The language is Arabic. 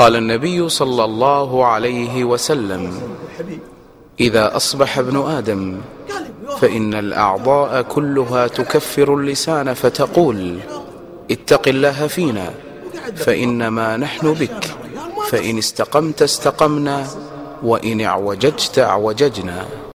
قال النبي صلى الله عليه وسلم إذا أصبح ابن آدم فإن الأعضاء كلها تكفر اللسان فتقول اتق الله فينا فإنما نحن بك فإن استقمت استقمنا وإن اعوججت اعوججنا.